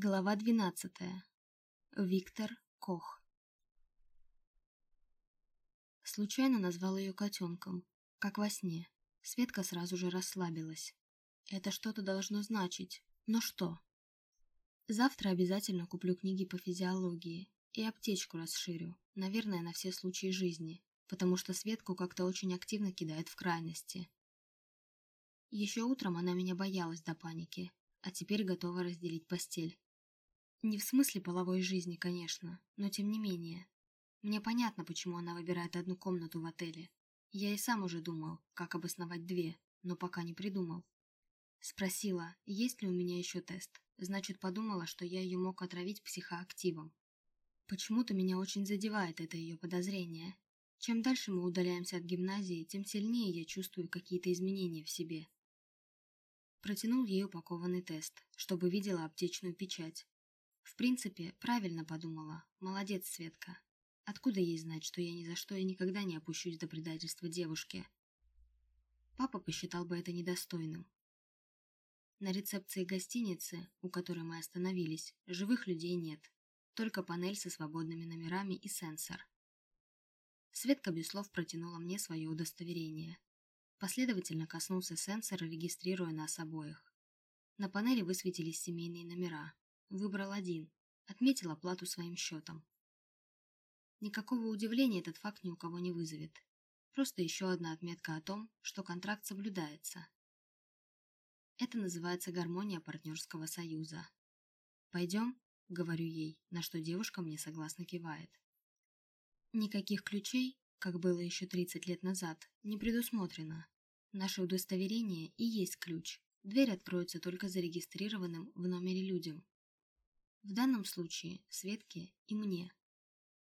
Глава двенадцатая. Виктор Кох. Случайно назвал ее котенком, как во сне. Светка сразу же расслабилась. Это что-то должно значить, но что? Завтра обязательно куплю книги по физиологии и аптечку расширю, наверное, на все случаи жизни, потому что Светку как-то очень активно кидает в крайности. Еще утром она меня боялась до паники, а теперь готова разделить постель. Не в смысле половой жизни, конечно, но тем не менее. Мне понятно, почему она выбирает одну комнату в отеле. Я и сам уже думал, как обосновать две, но пока не придумал. Спросила, есть ли у меня еще тест. Значит, подумала, что я ее мог отравить психоактивом. Почему-то меня очень задевает это ее подозрение. Чем дальше мы удаляемся от гимназии, тем сильнее я чувствую какие-то изменения в себе. Протянул ей упакованный тест, чтобы видела аптечную печать. В принципе, правильно подумала. Молодец, Светка. Откуда ей знать, что я ни за что и никогда не опущусь до предательства девушки? Папа посчитал бы это недостойным. На рецепции гостиницы, у которой мы остановились, живых людей нет. Только панель со свободными номерами и сенсор. Светка без слов протянула мне свое удостоверение. Последовательно коснулся сенсора, регистрируя нас обоих. На панели высветились семейные номера, Выбрал один. Отметил оплату своим счетом. Никакого удивления этот факт ни у кого не вызовет. Просто еще одна отметка о том, что контракт соблюдается. Это называется гармония партнерского союза. «Пойдем?» – говорю ей, на что девушка мне согласно кивает. Никаких ключей, как было еще 30 лет назад, не предусмотрено. Наше удостоверение и есть ключ. Дверь откроется только зарегистрированным в номере людям, в данном случае Светке и мне.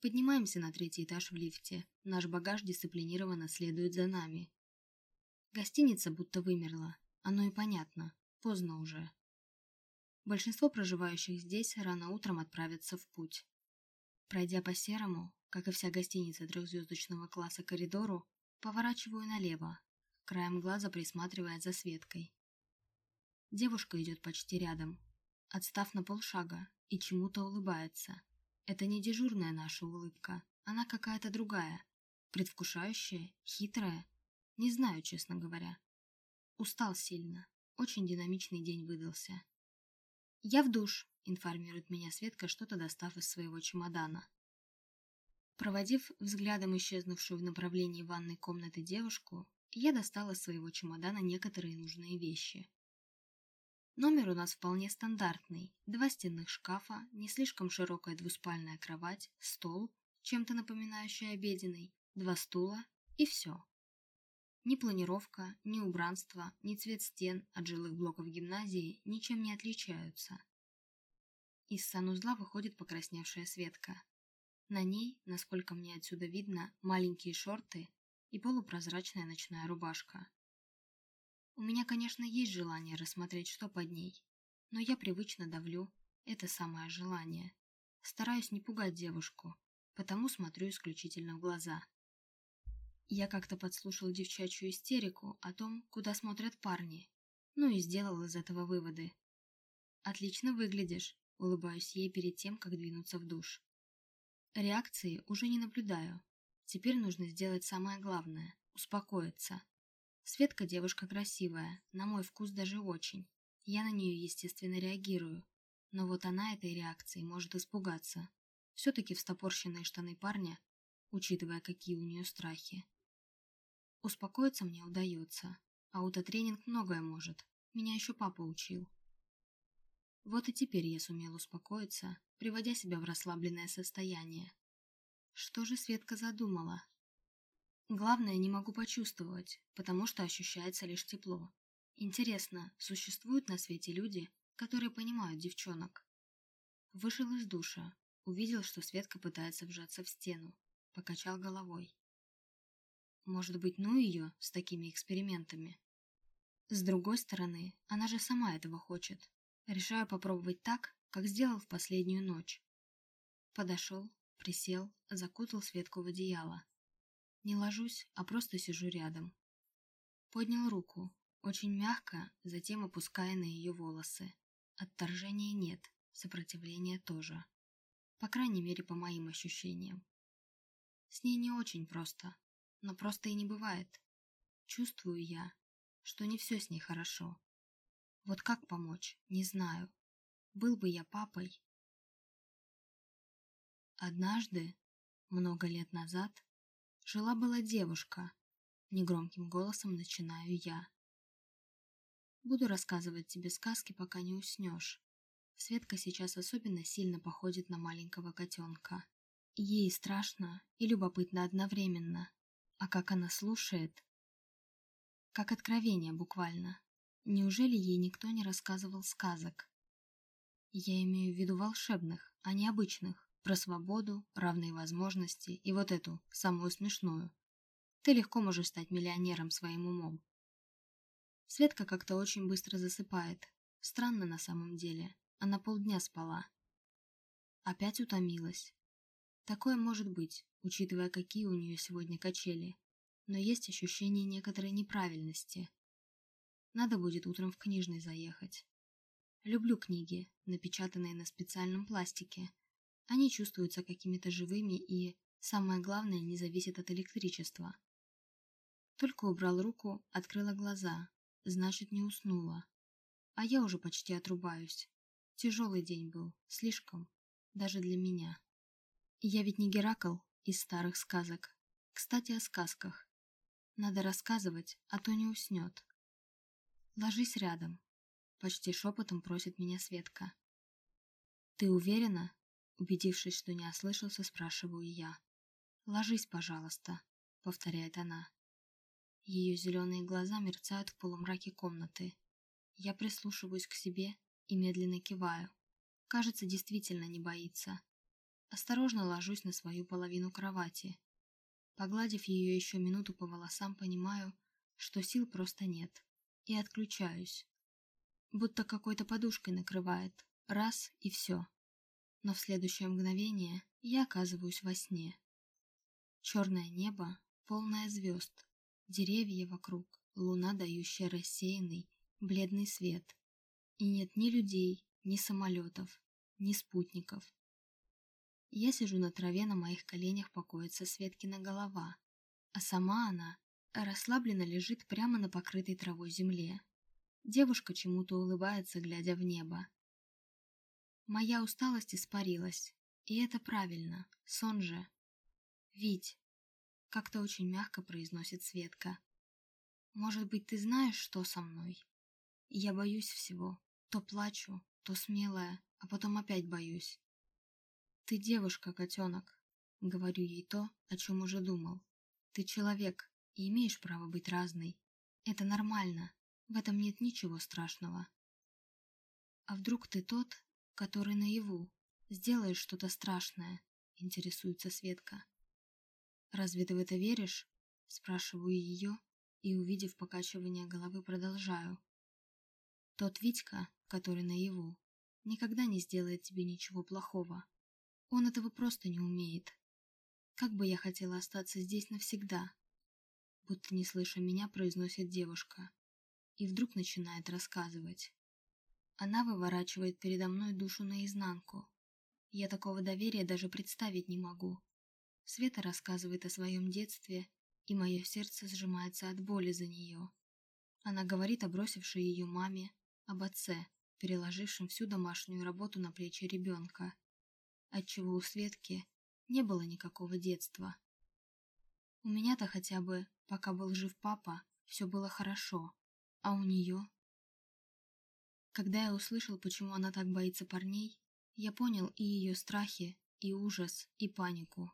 Поднимаемся на третий этаж в лифте. Наш багаж дисциплинированно следует за нами. Гостиница будто вымерла. Оно и понятно. Поздно уже. Большинство проживающих здесь рано утром отправятся в путь. Пройдя по серому, как и вся гостиница трехзвездочного класса коридору, поворачиваю налево, краем глаза присматривая за Светкой. Девушка идет почти рядом, отстав на полшага, и чему-то улыбается. Это не дежурная наша улыбка, она какая-то другая, предвкушающая, хитрая. Не знаю, честно говоря. Устал сильно, очень динамичный день выдался. «Я в душ», — информирует меня Светка, что-то достав из своего чемодана. Проводив взглядом исчезнувшую в направлении ванной комнаты девушку, я достала из своего чемодана некоторые нужные вещи. Номер у нас вполне стандартный. Два стенных шкафа, не слишком широкая двуспальная кровать, стол, чем-то напоминающий обеденный, два стула и все. Ни планировка, ни убранство, ни цвет стен от жилых блоков гимназии ничем не отличаются. Из санузла выходит покрасневшая Светка. На ней, насколько мне отсюда видно, маленькие шорты и полупрозрачная ночная рубашка. У меня, конечно, есть желание рассмотреть, что под ней, но я привычно давлю это самое желание. Стараюсь не пугать девушку, потому смотрю исключительно в глаза. Я как-то подслушал девчачью истерику о том, куда смотрят парни, ну и сделал из этого выводы. «Отлично выглядишь», — улыбаюсь ей перед тем, как двинуться в душ. Реакции уже не наблюдаю. Теперь нужно сделать самое главное — успокоиться. Светка девушка красивая, на мой вкус даже очень. Я на нее, естественно, реагирую. Но вот она этой реакции может испугаться. Все-таки встопорщенные штаны парня, учитывая, какие у нее страхи. Успокоиться мне удается. Аутотренинг многое может. Меня еще папа учил. Вот и теперь я сумел успокоиться, приводя себя в расслабленное состояние. Что же Светка задумала? Главное, не могу почувствовать, потому что ощущается лишь тепло. Интересно, существуют на свете люди, которые понимают девчонок? Вышел из душа, увидел, что Светка пытается вжаться в стену, покачал головой. Может быть, ну ее с такими экспериментами? С другой стороны, она же сама этого хочет. Решаю попробовать так, как сделал в последнюю ночь. Подошел, присел, закутал Светку в одеяло. Не ложусь, а просто сижу рядом. Поднял руку, очень мягко, затем опуская на ее волосы. Отторжения нет, сопротивление тоже. По крайней мере, по моим ощущениям. С ней не очень просто, но просто и не бывает. Чувствую я, что не все с ней хорошо. Вот как помочь, не знаю. Был бы я папой. Однажды, много лет назад, жила-была девушка. Негромким голосом начинаю я. Буду рассказывать тебе сказки, пока не уснешь. Светка сейчас особенно сильно походит на маленького котенка. Ей страшно и любопытно одновременно. А как она слушает? Как откровение буквально. Неужели ей никто не рассказывал сказок? Я имею в виду волшебных, а не обычных, про свободу, равные возможности и вот эту, самую смешную. Ты легко можешь стать миллионером своим умом. Светка как-то очень быстро засыпает. Странно на самом деле. Она полдня спала. Опять утомилась. Такое может быть, учитывая, какие у нее сегодня качели. Но есть ощущение некоторой неправильности. Надо будет утром в книжный заехать. Люблю книги, напечатанные на специальном пластике. Они чувствуются какими-то живыми и, самое главное, не зависят от электричества. Только убрал руку, открыла глаза, значит, не уснула. А я уже почти отрубаюсь. Тяжелый день был, слишком, даже для меня. Я ведь не Геракл из старых сказок. Кстати, о сказках. Надо рассказывать, а то не уснет. Ложись рядом. Почти шепотом просит меня Светка. Ты уверена? Убедившись, что не ослышался, спрашиваю я. Ложись, пожалуйста, повторяет она. Ее зеленые глаза мерцают в полумраке комнаты. Я прислушиваюсь к себе и медленно киваю. Кажется, действительно не боится. Осторожно ложусь на свою половину кровати. Погладив ее еще минуту по волосам, понимаю, что сил просто нет, и отключаюсь. Будто какой-то подушкой накрывает. Раз и все. Но в следующее мгновение я оказываюсь во сне. Черное небо, полное звезд, деревья вокруг, луна, дающая рассеянный, бледный свет. И нет ни людей, ни самолетов, ни спутников. Я сижу на траве, на моих коленях покоится Светкина голова, а сама она расслабленно лежит прямо на покрытой травой земле. Девушка чему-то улыбается, глядя в небо. Моя усталость испарилась, и это правильно, сон же. Вить, как-то очень мягко произносит Светка. Может быть, ты знаешь, что со мной? Я боюсь всего. То плачу, то смелая, а потом опять боюсь. Ты девушка, котенок. Говорю ей то, о чем уже думал. Ты человек и имеешь право быть разной. Это нормально. В этом нет ничего страшного. А вдруг ты тот, который наяву, сделаешь что-то страшное, интересуется Светка. «Разве ты в это веришь?» Спрашиваю ее и, увидев покачивание головы, продолжаю. «Тот Витька, который наяву, никогда не сделает тебе ничего плохого. Он этого просто не умеет. Как бы я хотела остаться здесь навсегда!» Будто не слыша меня, произносит девушка. И вдруг начинает рассказывать. Она выворачивает передо мной душу наизнанку. Я такого доверия даже представить не могу. Света рассказывает о своем детстве, и мое сердце сжимается от боли за нее. Она говорит о бросившей ее маме, об отце, переложившем всю домашнюю работу на плечи ребенка, отчего у Светки не было никакого детства. У меня-то хотя бы, пока был жив папа, все было хорошо, а у нее... Когда я услышал, почему она так боится парней, я понял и ее страхи, и ужас, и панику.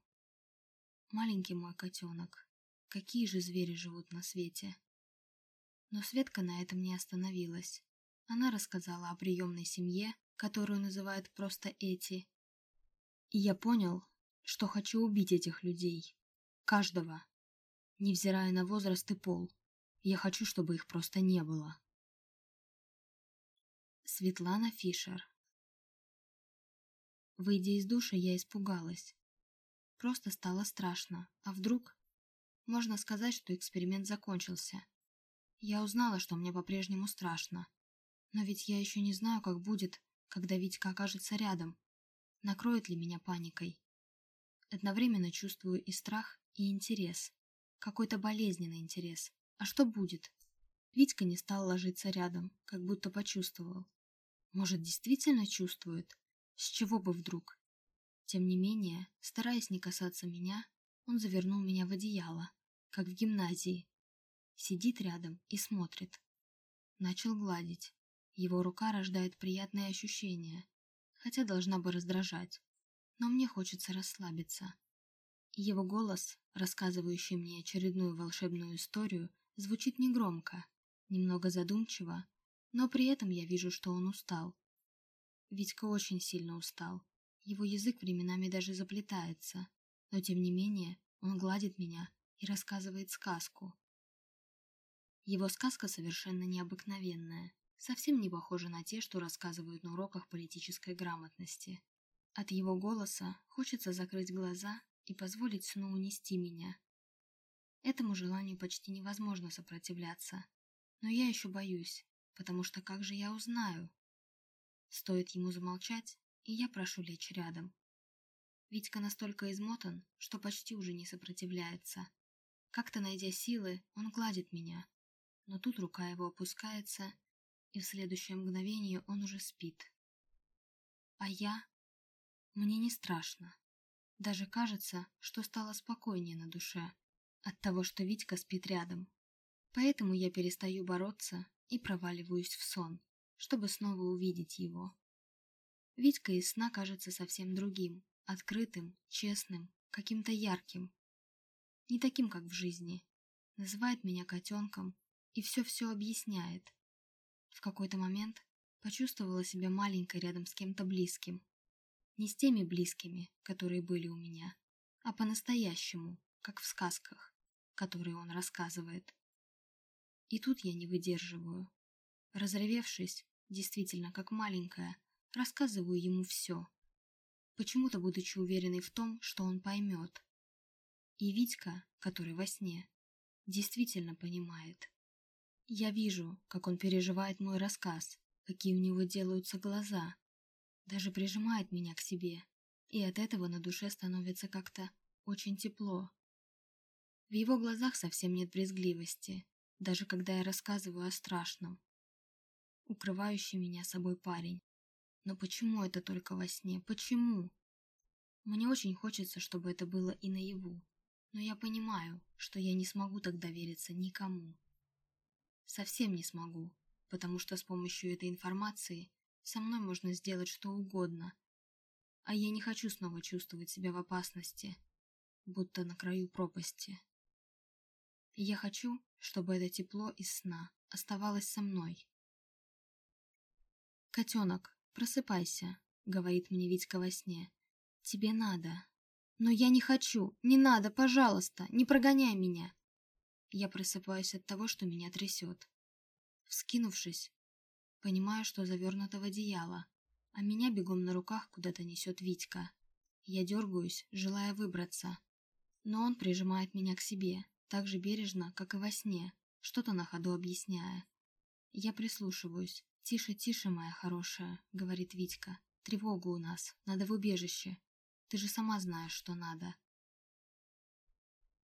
Маленький мой котенок. Какие же звери живут на свете? Но Светка на этом не остановилась. Она рассказала о приемной семье, которую называют просто Эти. И я понял, что хочу убить этих людей. Каждого. Невзирая на возраст и пол. Я хочу, чтобы их просто не было. Светлана Фишер Выйдя из душа, я испугалась. Просто стало страшно. А вдруг? Можно сказать, что эксперимент закончился. Я узнала, что мне по-прежнему страшно. Но ведь я еще не знаю, как будет, когда Витька окажется рядом? Накроет ли меня паникой? Одновременно чувствую и страх, и интерес. Какой-то болезненный интерес. А что будет? Витька не стал ложиться рядом, как будто почувствовал. Может, действительно чувствует? С чего бы вдруг? Тем не менее, стараясь не касаться меня, он завернул меня в одеяло, как в гимназии. Сидит рядом и смотрит. Начал гладить. Его рука рождает приятные ощущения, хотя должна бы раздражать. Но мне хочется расслабиться. его голос, рассказывающий мне очередную волшебную историю, звучит негромко, немного задумчиво, но при этом я вижу, что он устал. Витька очень сильно устал. Его язык временами даже заплетается, но тем не менее он гладит меня и рассказывает сказку. Его сказка совершенно необыкновенная, совсем не похожа на те, что рассказывают на уроках политической грамотности. От его голоса хочется закрыть глаза и позволить сну унести меня. Этому желанию почти невозможно сопротивляться, но я еще боюсь, потому что как же я узнаю? Стоит ему замолчать, и я прошу лечь рядом. Витька настолько измотан, что почти уже не сопротивляется. Как-то найдя силы, он гладит меня, но тут рука его опускается, и в следующее мгновение он уже спит. А я? Мне не страшно. Даже кажется, что стало спокойнее на душе от того, что Витька спит рядом. Поэтому я перестаю бороться и проваливаюсь в сон, чтобы снова увидеть его. Витька из сна кажется совсем другим, открытым, честным, каким-то ярким. Не таким, как в жизни. Называет меня котенком и все-все объясняет. В какой-то момент почувствовала себя маленькой рядом с кем-то близким. Не с теми близкими, которые были у меня, а по-настоящему, как в сказках, которые он рассказывает. И тут я не выдерживаю. Разревевшись, действительно как маленькая, рассказываю ему все. Почему-то будучи уверенной в том, что он поймет. И Витька, который во сне, действительно понимает. Я вижу, как он переживает мой рассказ, какие у него делаются глаза. Даже прижимает меня к себе. И от этого на душе становится как-то очень тепло. В его глазах совсем нет брезгливости, даже когда я рассказываю о страшном. Укрывающий меня собой парень. Но почему это только во сне? Почему? Мне очень хочется, чтобы это было и наяву. Но я понимаю, что я не смогу так довериться никому. Совсем не смогу, потому что с помощью этой информации со мной можно сделать что угодно. А я не хочу снова чувствовать себя в опасности, будто на краю пропасти. Я хочу, чтобы это тепло из сна оставалось со мной. «Котенок, просыпайся», — говорит мне Витька во сне. «Тебе надо». «Но я не хочу! Не надо, пожалуйста! Не прогоняй меня!» Я просыпаюсь от того, что меня трясет. Вскинувшись, понимаю, что завернуто в одеяло, а меня бегом на руках куда-то несет Витька. Я дергаюсь, желая выбраться, но он прижимает меня к себе, так же бережно, как и во сне, что-то на ходу объясняя. Я прислушиваюсь. «Тише, тише, моя хорошая», — говорит Витька. «Тревога у нас. Надо в убежище. Ты же сама знаешь, что надо».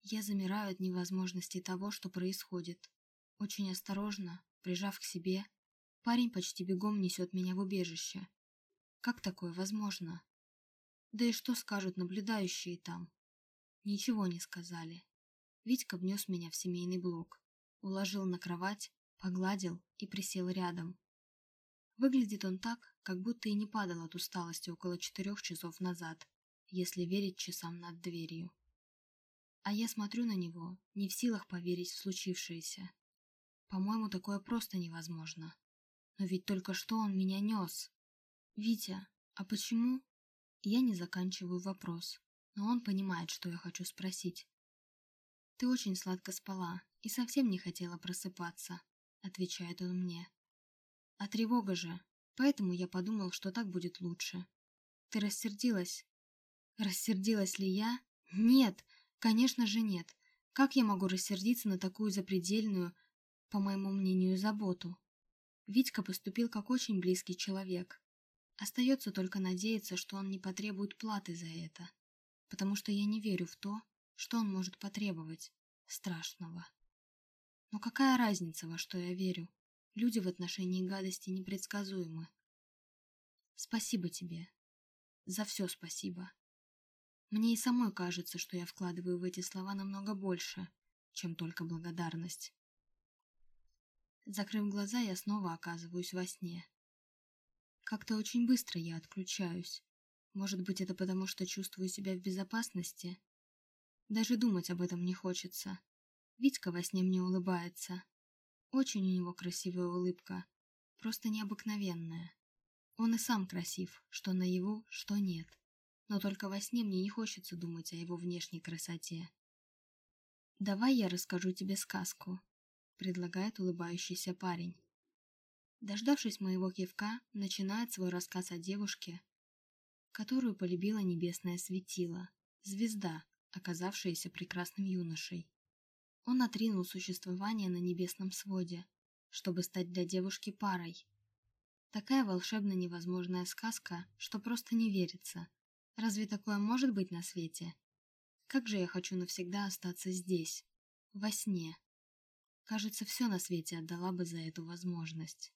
Я замираю от невозможности того, что происходит. Очень осторожно, прижав к себе, парень почти бегом несет меня в убежище. Как такое возможно? Да и что скажут наблюдающие там? Ничего не сказали. Витька внес меня в семейный блок, уложил на кровать, погладил и присел рядом. Выглядит он так, как будто и не падал от усталости около четырех часов назад, если верить часам над дверью. А я смотрю на него, не в силах поверить в случившееся. По-моему, такое просто невозможно. Но ведь только что он меня нес. Витя, а почему? Я не заканчиваю вопрос, но он понимает, что я хочу спросить. «Ты очень сладко спала и совсем не хотела просыпаться», — отвечает он мне. «А тревога же, поэтому я подумал, что так будет лучше. Ты рассердилась?» «Рассердилась ли я? Нет, конечно же нет. Как я могу рассердиться на такую запредельную, по моему мнению, заботу?» Витька поступил как очень близкий человек. Остается только надеяться, что он не потребует платы за это, потому что я не верю в то, что он может потребовать страшного. Но какая разница, во что я верю? Люди в отношении гадости непредсказуемы. Спасибо тебе. За все спасибо. Мне и самой кажется, что я вкладываю в эти слова намного больше, чем только благодарность. Закрыв глаза, я снова оказываюсь во сне. Как-то очень быстро я отключаюсь. Может быть, это потому, что чувствую себя в безопасности? Даже думать об этом не хочется. Витька во сне мне улыбается. Очень у него красивая улыбка. Просто необыкновенная. Он и сам красив, что наяву, что нет. Но только во сне мне не хочется думать о его внешней красоте. «Давай я расскажу тебе сказку», — предлагает улыбающийся парень. Дождавшись моего кивка, начинает свой рассказ о девушке, которую полюбила небесное светило, звезда, оказавшаяся прекрасным юношей. Он отринул существование на небесном своде, чтобы стать для девушки парой. Такая волшебно невозможная сказка, что просто не верится. Разве такое может быть на свете? Как же я хочу навсегда остаться здесь, во сне. Кажется, все на свете отдала бы за эту возможность.